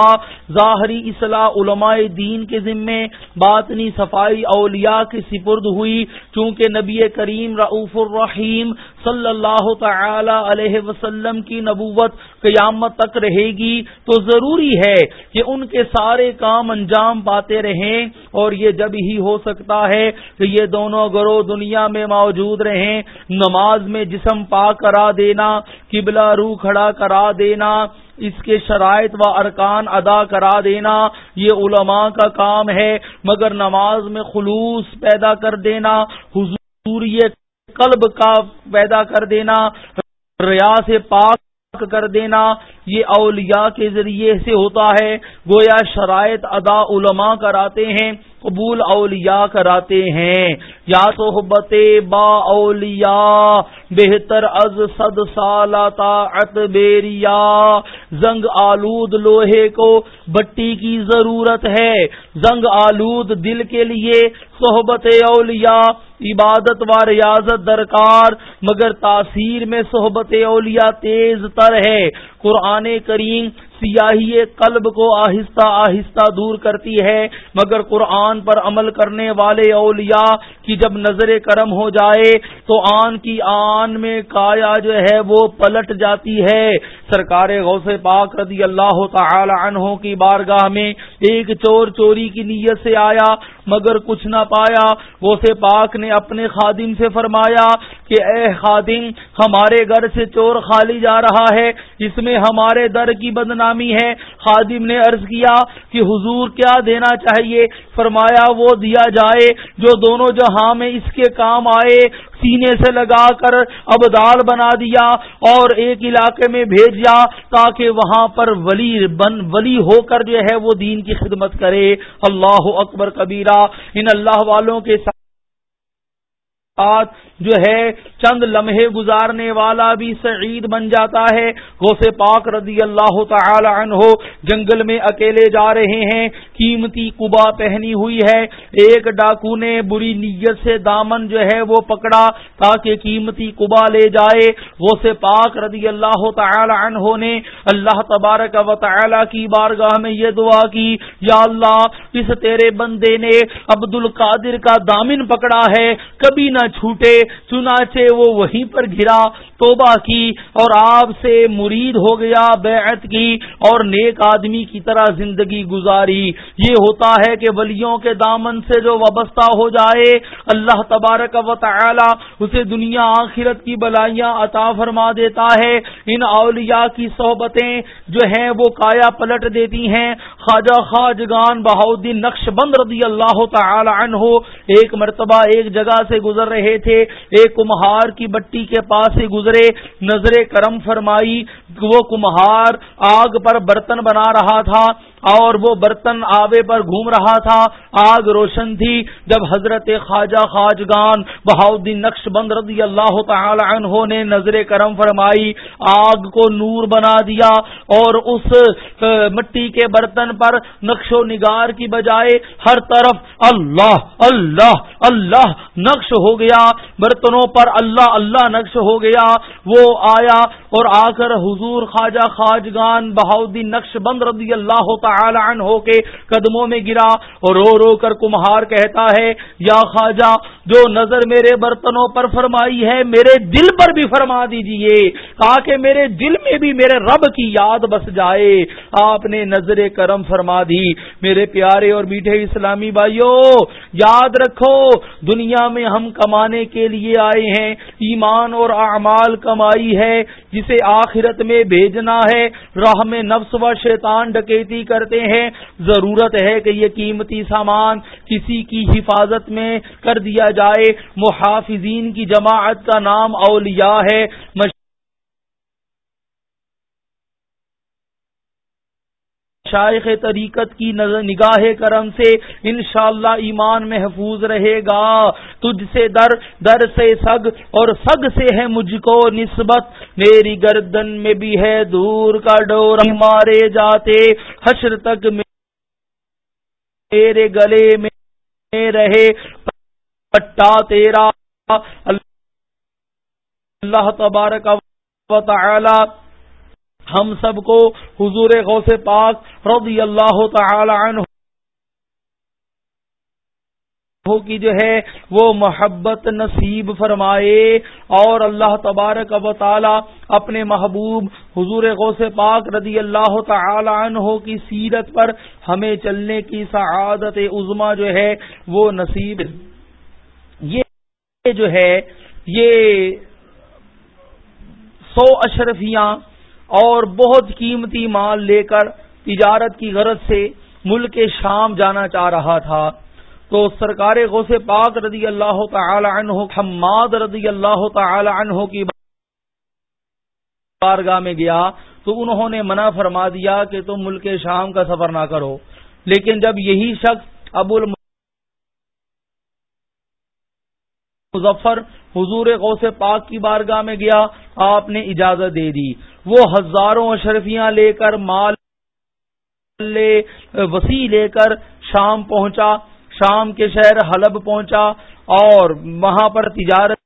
ظاہری اصلاح علماء دین کے ذمے، باطنی صفائی اولیاء کی سپرد ہوئی۔ چونکہ نبی کریم رعف الرحیم صلی اللہ تعالی علیہ وسلم کی نبوت قیامت تک رہے گی، تو ضروری ہے کہ ان کے سارے کام انجام پاتے رہیں۔ اور یہ جب ہی ہو سکتا ہے کہ یہ دونوں گروہ دنیا میں موجود رہیں، نماز میں جسم پا کرا دینا، قبلہ روح کھڑا کرا دینا، اس کے شرائط و ارکان ادا کرا دینا، یہ علماء کا کام ہے، مگر نماز میں خلوص پیدا کر دینا، حضور قلب کا پیدا کر دینا، ریا سے پاک کر دینا، یہ اولیاء کے ذریعے سے ہوتا ہے۔ گویا شرائط ادا علماء کراتے ہیں، قبول اولیاء کراتے ہیں۔ یا تو حبت با اولیاء، بہتر از صد طاعت بیریا۔ زنگ آلود لوہے کو بٹی کی ضرورت ہے۔ زنگ آلود دل کے لیے صحبت اولیاء عبادت و ریاضت درکار مگر تاثیر میں صحبت اولیاء تیز تر ہے۔ قرآن کریم سیاہی قلب کو آہستہ آہستہ دور کرتی ہے، مگر قرآن پر عمل کرنے والے اولیاء کی جب نظر کرم ہو جائے، تو آن کی آن میں کایا جو ہے وہ پلٹ جاتی ہے۔ سرکار غوث پاک رضی اللہ تعالی عنہ کی بارگاہ میں ایک چور چوری کی نیت سے آیا، مگر کچھ نہ پایا۔ غوث پاک نے اپنے خادم سے فرمایا کہ، اے خادم، ہمارے گھر سے چور خالی جا رہا ہے، اس میں ہمارے در کی بدنامی ہے۔ خادم نے عرض کیا کہ حضور کیا دینا چاہیے؟ فرمایا وہ دیا جائے جو دونوں جہاں میں اس کے کام آئے، سینے سے لگا کر اب دال بنا دیا اور ایک علاقے میں بھیجا تاکہ وہاں پر ولی بن، ولی ہو کر جو ہے وہ دین کی خدمت کرے۔ اللہ اکبر کبیرہ۔ ان اللہ والوں کے ساتھ جو ہے چند لمحے گزارنے والا بھی سعید بن جاتا ہے۔ غوث پاک رضی اللہ تعالی عنہ جنگل میں اکیلے جا رہے ہیں۔ قیمتی کبا پہنی ہوئی ہے۔ ایک ڈاکو نے بری نیت سے دامن جو ہے وہ پکڑا تاکہ قیمتی کبا لے جائے۔ غوث پاک رضی اللہ تعالی عنہ نے اللہ تبارک و تعالی کی بارگاہ میں یہ دعا کی، یا اللہ، اس تیرے بندے نے عبد القادر کا دامن پکڑا ہے۔ کبھی نہ چھوٹے، چنانچہ وہ وہیں پر گرا توبہ کی اور آپ سے مرید ہو گیا بیعت کی اور نیک آدمی کی طرح زندگی گزاری۔ یہ ہوتا ہے کہ ولیوں کے دامن سے جو وابستہ ہو جائے، اللہ تبارک و تعالی اسے دنیا آخرت کی بلائیاں عطا فرما دیتا ہے۔ ان اولیاء کی صحبتیں جو ہیں وہ کایا پلٹ دیتی ہیں۔ خواجہ خواجگان بہاؤدین نقش بند رضی اللہ تعالی عنہ ایک مرتبہ ایک جگہ سے گزر رہے تھے، ایک کمہار کی بٹی کے پاس سے گزرے، نظر کرم فرمائی، وہ کمہار آگ پر برتن بنا رہا تھا۔ اور وہ برتن آبے پر گھوم رہا تھا۔ آگ روشن تھی۔ جب حضرت خواجہ خواجگان بہاؤدین نقش بند رضی اللہ تعالی عنہ نے نظر کرم فرمائی، آگ کو نور بنا دیا اور اس مٹی کے برتن پر نقش و نگار کی بجائے ہر طرف اللہ اللہ اللہ نقش ہو گیا۔ برتنوں پر اللہ اللہ نقش ہو گیا۔ وہ آیا اور آ کر حضور خواجہ خواجگان بہاؤدین نقش بند رضی اللہ تعالی تعالی عنہ کے قدموں میں گرا اور رو رو کر کمہار کہتا ہے، یا خواجہ، جو نظر میرے برتنوں پر فرمائی ہے، میرے دل پر بھی فرما دیجیے، تاکہ میرے دل میں بھی میرے رب کی یاد بس جائے۔ آپ نے نظر کرم فرما دی۔ میرے پیارے اور میٹھے اسلامی بھائیوں یاد رکھو، دنیا میں ہم کمانے کے لیے آئے ہیں۔ ایمان اور اعمال کمائی ہے، جسے آخرت میں بھیجنا ہے۔ راہ میں نفس و شیطان ڈکیتی کر کرتے ہیں۔ ضرورت ہے کہ یہ قیمتی سامان کسی کی حفاظت میں کر دیا جائے۔ محافظین کی جماعت کا نام اولیاء ہے۔ شائخ طریقت کی نگاہ کرم سے انشاءاللہ ایمان محفوظ رہے گا۔ تجھ سے در در سے سگ اور سگ سے ہے مجھ کو نسبت۔ میری گردن میں بھی ہے دور کا ڈور۔ مارے جاتے حشر تک میرے گلے میں رہے۔ پٹا تیرا۔ اللہ تبارک و تعالی ہم سب کو حضور غوث پاک رضی اللہ تعالی عنہ کی جو ہے وہ محبت نصیب فرمائے اور اللہ تبارک و تعالی اپنے محبوب حضور غوث پاک رضی اللہ تعالی عنہ کی سیرت پر ہمیں چلنے کی سعادت عظما جو ہے وہ نصیب یہ جو ہے یہ سو اشرفیاں اور بہت قیمتی مال لے کر تجارت کی غرض سے ملک شام جانا چاہ رہا تھا۔ تو سرکار غوث پاک رضی اللہ تعالی عنہ، حماد رضی اللہ تعالی عنہ کی بارگاہ میں گیا تو انہوں نے منع فرما دیا کہ تم ملک شام کا سفر نہ کرو۔ لیکن جب یہی شخص ابو مظفر حضور غوث پاک کی بارگاہ میں گیا، آپ نے اجازت دے دی۔ وہ ہزاروں اشرفیاں لے کر مال لے، وسیع لے کر شام پہنچا، شام کے شہر حلب پہنچا اور وہاں پر تجارت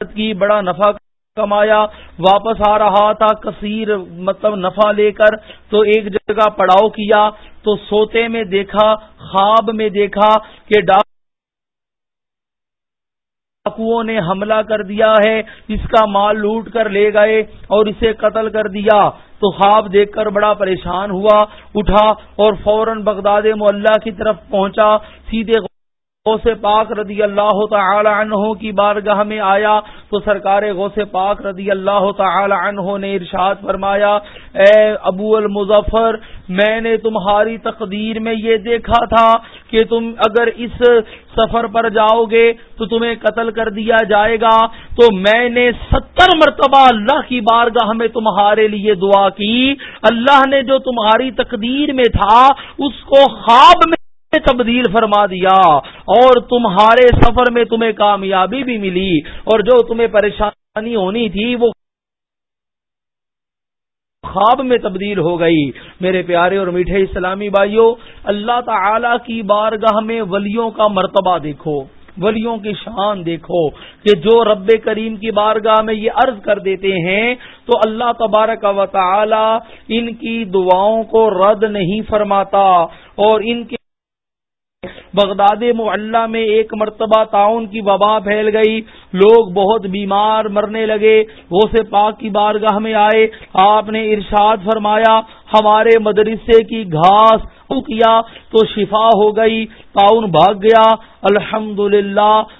کی بڑا نفع کمایا، واپس آ رہا تھا کثیر مطلب نفع لے کر، تو ایک جگہ پڑاؤ کیا، تو سوتے میں دیکھا، خواب میں دیکھا کہ ڈاک ڈاکوؤں نے حملہ کر دیا ہے اس کا مال لوٹ کر لے گئے اور اسے قتل کر دیا۔ تو خواب دیکھ کر بڑا پریشان ہوا، اٹھا اور فوراً بغداد معلّہ کی طرف پہنچا، سیدھے غوث پاک رضی اللہ تعالی عنہ کی بارگاہ میں آیا تو سرکار غوث پاک رضی اللہ تعالی عنہ نے ارشاد فرمایا، اے ابو المظفر، میں نے تمہاری تقدیر میں یہ دیکھا تھا کہ تم اگر اس سفر پر جاؤ گے تو تمہیں قتل کر دیا جائے گا، تو میں نے ستر مرتبہ اللہ کی بارگاہ میں تمہارے لیے دعا کی۔ اللہ نے جو تمہاری تقدیر میں تھا، اس کو خواب میں تبدیل فرما دیا اور تمہارے سفر میں تمہیں کامیابی بھی ملی اور جو تمہیں پریشانی ہونی تھی وہ خواب میں تبدیل ہو گئی۔ میرے پیارے اور میٹھے اسلامی بھائیوں اللہ تعالی کی بارگاہ میں ولیوں کا مرتبہ دیکھو، ولیوں کی شان دیکھو کہ جو رب کریم کی بارگاہ میں یہ عرض کر دیتے ہیں، تو اللہ تبارک و تعالی ان کی دعاؤں کو رد نہیں فرماتا اور ان کے بغداد معلہ میں ایک مرتبہ تعاون کی وبا پھیل گئی۔ لوگ بہت بیمار مرنے لگے۔ وہ سے پاک کی بارگاہ میں آئے۔ آپ نے ارشاد فرمایا، ہمارے مدرسے کی گھاس کیا تو شفا ہو گئی، تعاون بھاگ گیا الحمد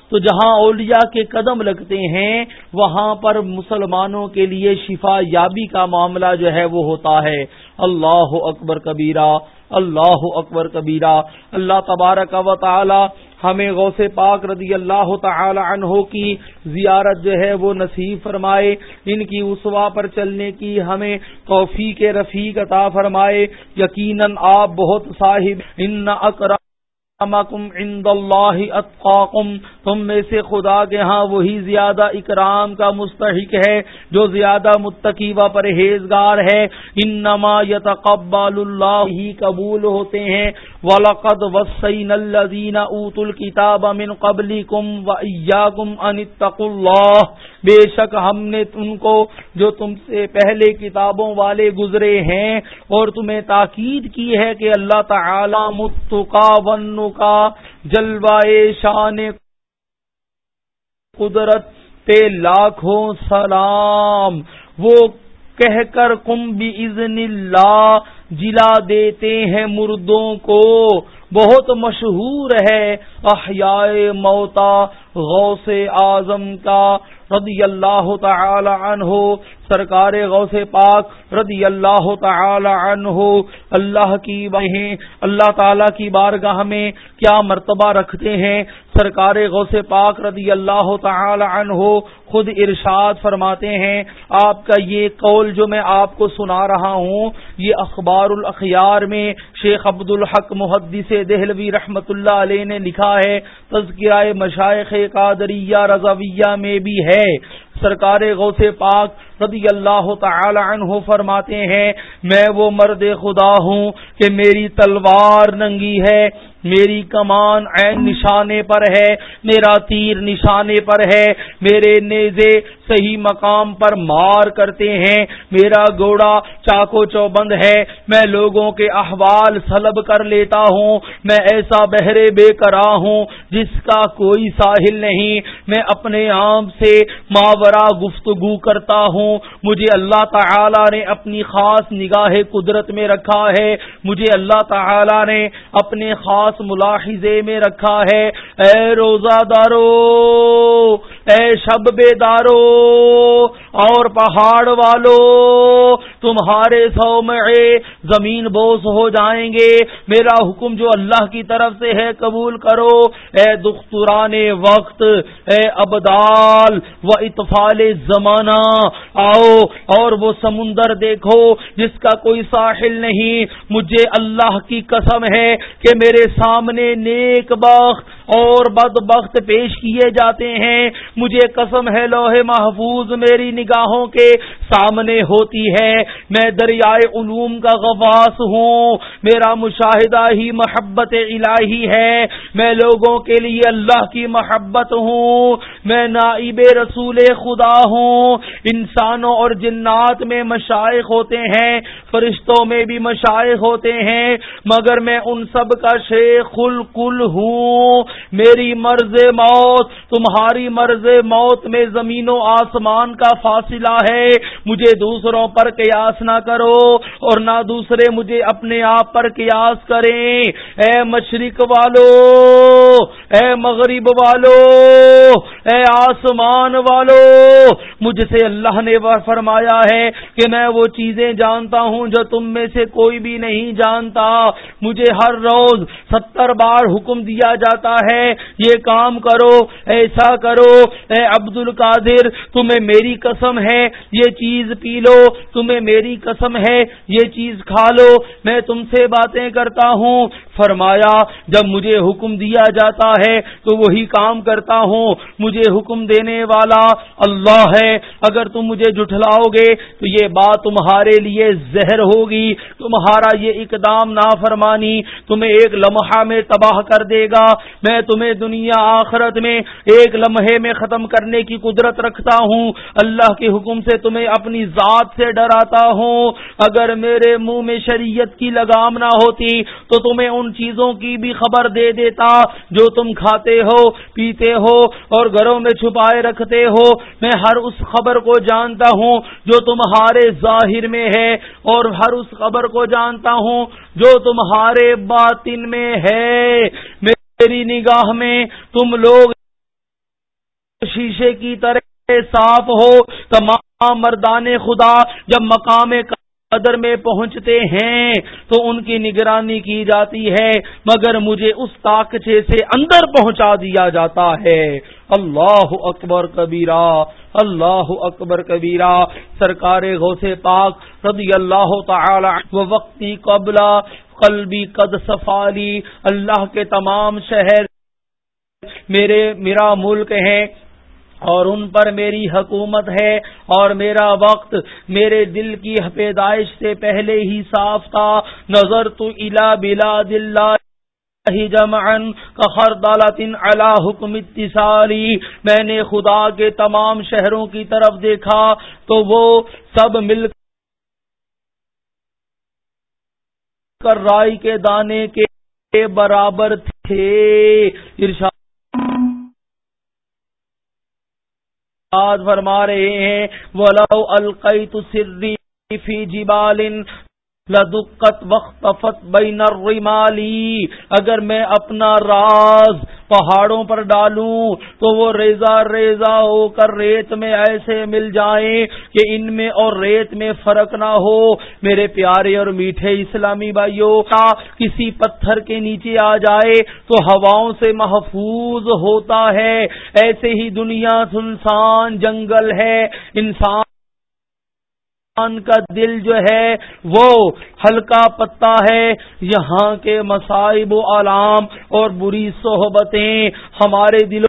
تو جہاں اولیاء کے قدم لگتے ہیں، وہاں پر مسلمانوں کے لیے شفا یابی کا معاملہ جو ہے وہ ہوتا ہے۔ اللہ اکبر کبیرہ، اللہ اکبر کبیرہ۔ اللہ تبارک و تعالی ہمیں غوث پاک رضی اللہ تعالی عنہ کی زیارت جو ہے وہ نصیب فرمائے۔ ان کی اسوا پر چلنے کی ہمیں توفیق رفیق عطا فرمائے۔ یقیناً آپ بہت صاحب ان اکرا عند اللہ اتقاکم تم میں سے خدا کے ہاں وہی زیادہ اکرام کا مستحق ہے، جو زیادہ متقی و پرہیزگار ہے۔ انما یتقبل اللہ، ہی قبول ہوتے ہیں۔ وَلَقَدْ وَسَّيْنَ الَّذِينَ أُوتُوا الْكِتَابَ مِنْ قَبْلِكُمْ وَإِيَّاكُمْ أَنِ اتَّقُوا اللَّهِ۔ بے شک ہم نے ان کو، جو تم سے پہلے کتابوں والے گزرے ہیں، اور تمہیں تاکید کی ہے کہ اللہ تعالی متقا ون کا جلوائے شان قدرت پہ لاکھوں سلام۔ وہ کہہ کر کم بھی اللہ جلا دیتے ہیں مردوں کو۔ بہت مشہور ہے احیاء موتا غوث اعظم کا رضی اللہ تعالی عنہ۔ سرکار غوث پاک رضی اللہ تعالی عنہ، اللہ کی بہیں، اللہ تعالی کی بارگاہ میں کیا مرتبہ رکھتے ہیں؟ سرکار غوث پاک رضی اللہ تعالی عنہ خود ارشاد فرماتے ہیں، آپ کا یہ قول جو میں آپ کو سنا رہا ہوں، یہ اخبار الاخیار میں شیخ عبد الحق محدث دہلوی رحمت اللہ علیہ نے لکھا ہے، تذکرہ مشائق قادریہ رضویہ میں بھی ہے۔ سرکار غوث پاک رضی اللہ تعالی عنہ فرماتے ہیں، میں وہ مرد خدا ہوں کہ میری تلوار ننگی ہے میری کمان عین نشانے پر ہے، میرا تیر نشانے پر ہے، میرے نیزے صحیح مقام پر مار کرتے ہیں، میرا گوڑا چاکو چوبند ہے، میں لوگوں کے احوال سلب کر لیتا ہوں، میں ایسا بہرے بے کرا ہوں جس کا کوئی ساحل نہیں، میں اپنے آم سے ماورا گفتگو کرتا ہوں، مجھے اللہ تعالی نے اپنی خاص نگاہ قدرت میں رکھا ہے، مجھے اللہ تعالی نے اپنے خاص خاص ملاحظے میں رکھا ہے۔ اے روزہ دارو اے شب بے دارو اور پہاڑ والو، تمہارے سو میں زمین بوس ہو جائیں گے۔ میرا حکم جو اللہ کی طرف سے ہے، قبول کرو۔ اے دختران وقت، اے ابدال و اطفال زمانہ، آؤ اور وہ سمندر دیکھو جس کا کوئی ساحل نہیں۔ مجھے اللہ کی قسم ہے کہ میرے سامنے نیک باخ اور بد بخت پیش کیے جاتے ہیں۔ مجھے قسم ہے، لوہے محفوظ میری نگاہوں کے سامنے ہوتی ہے۔ میں دریائے علوم کا غواس ہوں۔ میرا مشاہدہ ہی محبت الہی ہے۔ میں لوگوں کے لیے اللہ کی محبت ہوں۔ میں نائب رسول خدا ہوں۔ انسانوں اور جنات میں مشائق ہوتے ہیں۔ فرشتوں میں بھی مشائق ہوتے ہیں۔ مگر میں ان سب کا شیخ الکل ہوں۔ میری مرض موت، تمہاری مرض موت میں زمین و آسمان کا فاصلہ ہے۔ مجھے دوسروں پر قیاس نہ کرو اور نہ دوسرے مجھے اپنے آپ پر قیاس کریں۔ اے مشرق والو، اے مغرب والو، اے آسمان والو، مجھ سے اللہ نے فرمایا ہے کہ میں وہ چیزیں جانتا ہوں جو تم میں سے کوئی بھی نہیں جانتا۔ مجھے ہر روز ستر بار حکم دیا جاتا ہے یہ کام کرو، ایسا کرو، اے عبد القادر تمہیں میری قسم ہے، یہ چیز پی لو، تمہیں میری قسم ہے، یہ چیز کھا لو، میں تم سے باتیں کرتا ہوں۔ فرمایا، جب مجھے حکم دیا جاتا ہے، تو وہی کام کرتا ہوں۔ مجھے حکم دینے والا اللہ ہے۔ اگر تم مجھے جٹھلاؤ گے، تو یہ بات تمہارے لیے زہر ہوگی۔ تمہارا یہ اقدام نہ فرمانی تمہیں ایک لمحہ میں تباہ کر دے گا۔ میں تمہیں دنیا آخرت میں ایک لمحے میں ختم کرنے کی قدرت رکھتا ہوں۔ اللہ کے حکم سے تمہیں اپنی ذات سے ڈراتا ہوں۔ اگر میرے منہ میں شریعت کی لگام نہ ہوتی تو تمہیں ان چیزوں کی بھی خبر دے دیتا جو تم کھاتے ہو، پیتے ہو اور گھروں میں چھپائے رکھتے ہو۔ میں ہر اس خبر کو جانتا ہوں جو تمہارے ظاہر میں ہے اور ہر اس خبر کو جانتا ہوں جو تمہارے باطن میں ہے۔ میری نگاہ میں تم لوگ شیشے کی طرح صاف ہو۔ تمام مردان خدا جب مقام قدر میں پہنچتے ہیں تو ان کی نگرانی کی جاتی ہے، مگر مجھے اس طاقچے سے اندر پہنچا دیا جاتا ہے۔ اللہ اکبر کبیرہ، اللہ اکبر کبیرہ۔ سرکار غوث پاک رضی اللہ تعالی و وقتی قبلہ قلبی قد سفالی اللہ کے تمام شہر میرے، میرا ملک ہے اور ان پر میری حکومت ہے اور میرا وقت میرے دل کی پیدائش سے پہلے ہی صاف تھا۔ نظر تو الا بلا دلہ جمعن کا دالتن حکم اتصالی۔ میں نے خدا کے تمام شہروں کی طرف دیکھا تو وہ سب مل کر رائی کے دانے کے برابر تھے۔ ارشاد فرما رہے ہیں، ولو القیت سری فی جبال لدقت وقت بین الرمالی اگر میں اپنا راز پہاڑوں پر ڈالوں تو وہ ریزا ریزا ہو کر ریت میں ایسے مل جائیں کہ ان میں اور ریت میں فرق نہ ہو۔ میرے پیارے اور میٹھے اسلامی بھائیوں کا کسی پتھر کے نیچے آ جائے تو ہواؤں سے محفوظ ہوتا ہے۔ ایسے ہی دنیا سنسان جنگل ہے۔ انسان کا دل جو ہے وہ ہلکا پتا ہے۔ یہاں کے مصائب و علام اور بری صحبتیں ہمارے دلوں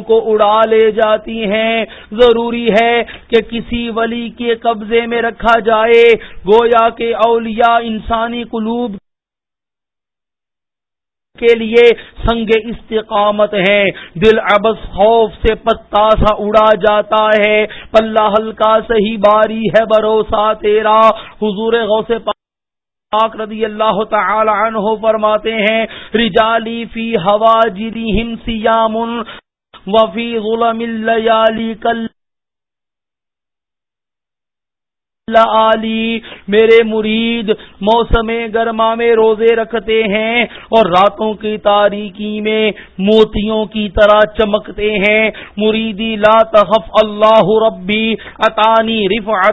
کو اڑا لے جاتی ہیں۔ ضروری ہے کہ کسی ولی کے قبضے میں رکھا جائے۔ گویا کے اولیاء انسانی قلوب کے لیے سنگ استقامت ہے۔ دل ابس خوف سے پتا سا اڑا جاتا ہے۔ پلہ ہلکا صحیح باری ہے بھروسہ تیرا۔ حضور غوث پاک رضی اللہ تعالی عنہ فرماتے ہیں، رجالی فی ہوا جری ہم سیام وفی غلام کل علی میرے مرید، موسم گرما میں روزے رکھتے ہیں اور راتوں کی تاریکی میں موتیوں کی طرح چمکتے ہیں۔ مریدی، لا تخف، اللہ ربی، اطانی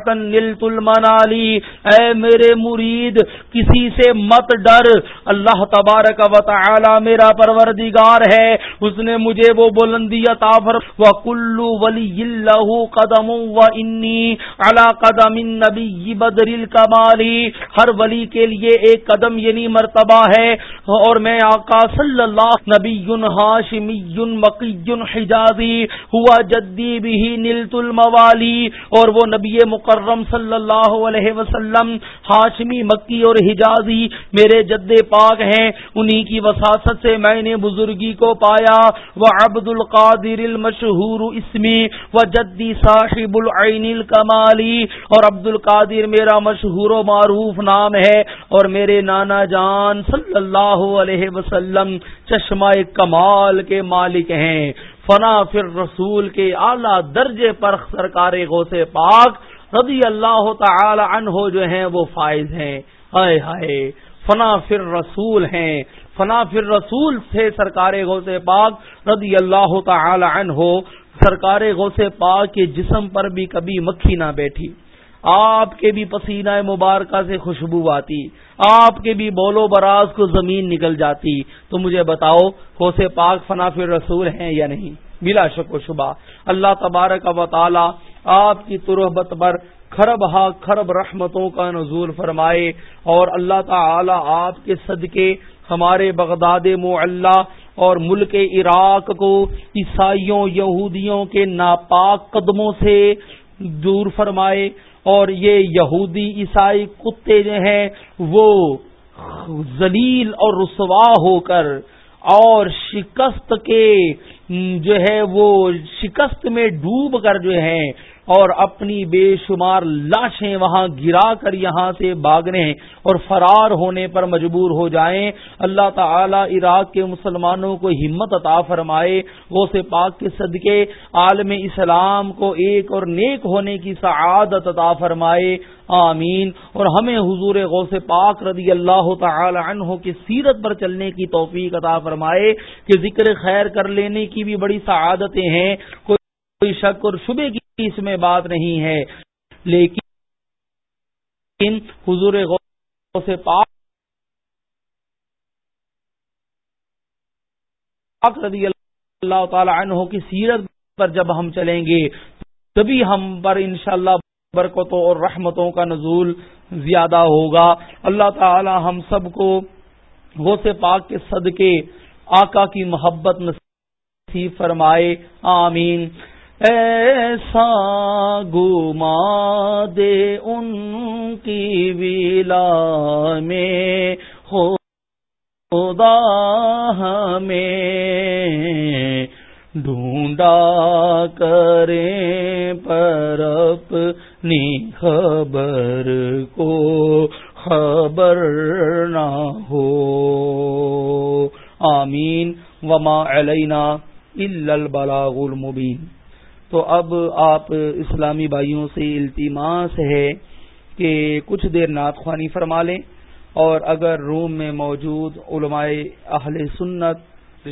نلت المنالی۔ اے میرے مرید، کسی سے مت ڈر۔ اللہ تبارک و تعالی میرا پروردگار ہے۔ اس نے مجھے وہ بلندی عطا فر و کلو ولی اللہ قدم و انی علی قدم نبی بدر کمالی ہر ولی کے لیے ایک قدم یعنی مرتبہ ہے۔ اور میں آقا صلی اللہ نبی ہاشمی مکی حجازی ہوا جدی بھی نیلت الموالی۔ اور وہ نبی مکرم صلی اللہ علیہ وسلم، ہاشمی مکی اور حجازی میرے جد پاک ہیں۔ انہی کی وساست سے میں نے بزرگی کو پایا۔ وہ عبد القادر المشہور اسمی و جدی صاحب العین الکمالی۔ اور عبد القادر میرا مشہور و معروف نام ہے اور میرے نانا جان صلی اللہ علیہ وسلم چشمہ کمال کے مالک ہیں۔ فنا فر رسول کے اعلی درجے پر سرکار غوث پاک رضی اللہ تعالی عنہ جو ہیں وہ فائز ہیں۔ ہائے ہائے، فنا فر رسول ہیں۔ فنا فر رسول سے سرکار غوث پاک رضی اللہ تعالی عنہ سرکار غوث پاک کے جسم پر بھی کبھی مکھی نہ بیٹھی۔ آپ کے بھی پسینہ مبارکہ سے خوشبو آتی، آپ کے بھی بولو براز کو زمین نکل جاتی۔ تو مجھے بتاؤ غوث پاک فنا فر رسول ہیں یا نہیں؟ بلا شک و شبہ۔ اللہ تبارک و تعالی آپ کی تربت پر خرب ہا خرب رحمتوں کا نزول فرمائے۔ اور اللہ تعالی آپ کے صدقے، ہمارے بغداد معلّہ اور ملک عراق کو عیسائیوں، یہودیوں کے ناپاک قدموں سے دور فرمائے۔ اور یہ یہودی عیسائی کتے جو ہیں وہ ذلیل اور رسوا ہو کر اور شکست کے جو ہے وہ شکست میں ڈوب کر جو ہے اور اپنی بے شمار لاشیں وہاں گرا کر یہاں سے بھاگنے اور فرار ہونے پر مجبور ہو جائیں۔ اللہ تعالی عراق کے مسلمانوں کو ہمت عطا فرمائے، غوث پاک کے صدقے، عالم اسلام کو ایک اور نیک ہونے کی سعادت عطا فرمائے۔ آمین۔ اور ہمیں حضور غوث پاک رضی اللہ تعالی عنہ کی سیرت پر چلنے کی توفیق عطا فرمائے کہ ذکر خیر کر لینے کی بھی بڑی سعادتیں ہیں۔ کوئی شک اور شبے کی اس میں بات نہیں ہے۔ لیکن حضور غوث پاک رضی اللہ تعالی عنہ کی سیرت پر جب ہم چلیں گے، تبھی ہم پر انشاءاللہ برکتوں اور رحمتوں کا نزول زیادہ ہوگا۔ اللہ تعالی ہم سب کو غوث پاک کے صدقے، آقا کی محبت نصیب فرمائے۔ آمین۔ ایسا گما دے ان کی ویلا میں۔ خدا ہمیں ڈھونڈا کریں پر اپنی خبر کو خبر نہ ہو۔ آمین۔ وما علینا الا البلاغ المبین۔ تو اب آپ اسلامی بھائیوں سے التماس ہے کہ کچھ دیر نعت خوانی فرما لیں اور اگر روم میں موجود علماء اہل سنت